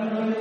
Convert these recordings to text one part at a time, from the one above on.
Amen.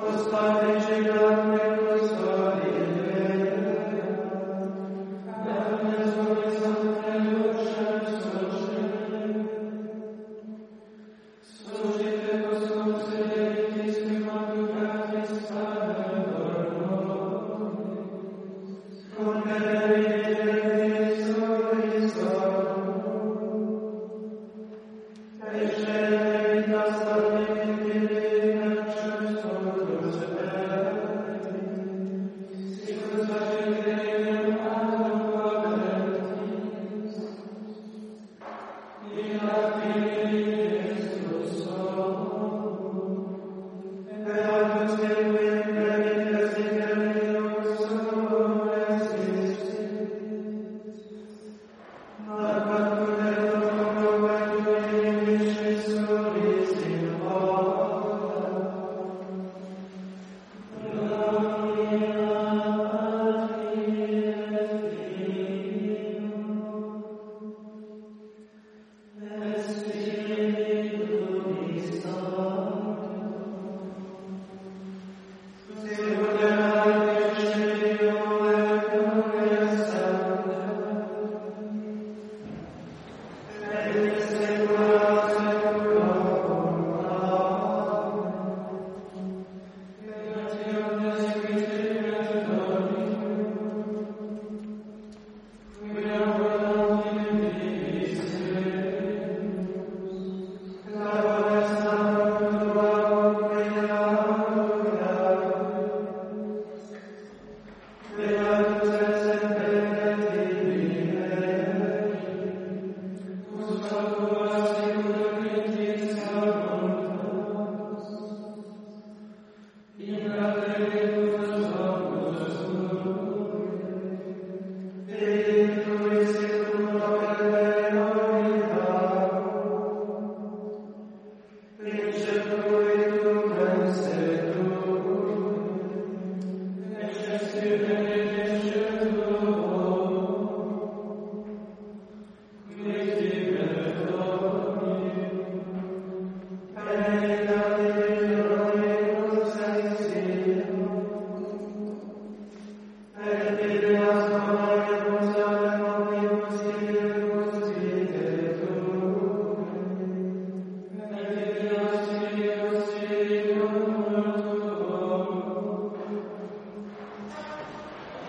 Господи, живо.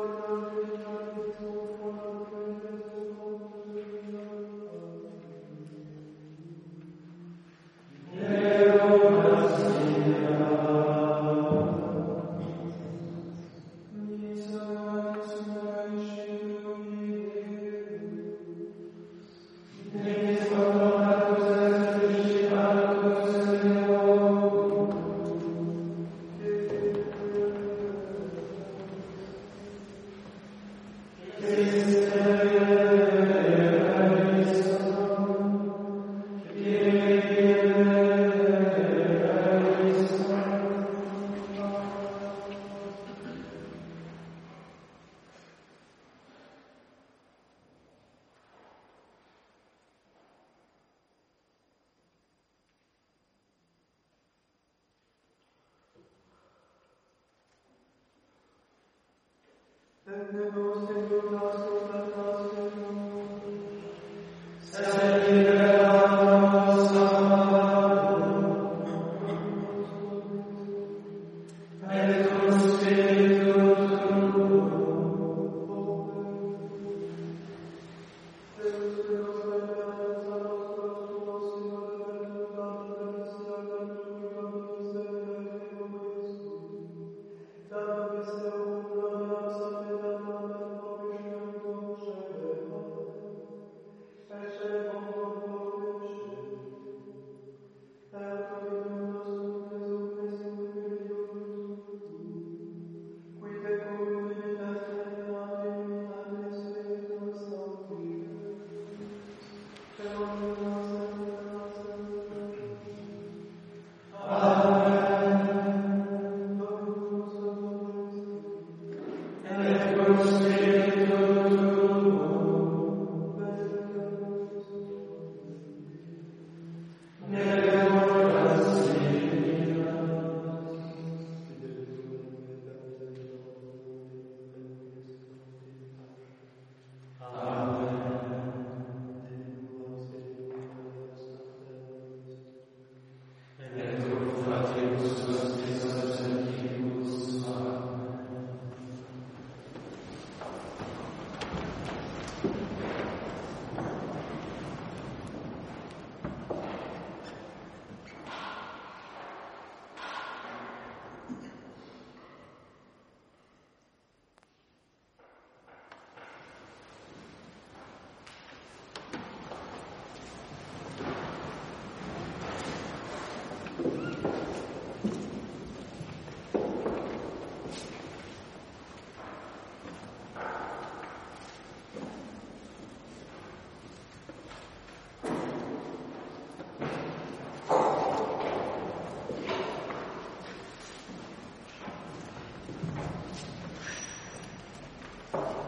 Oh, no. Amen.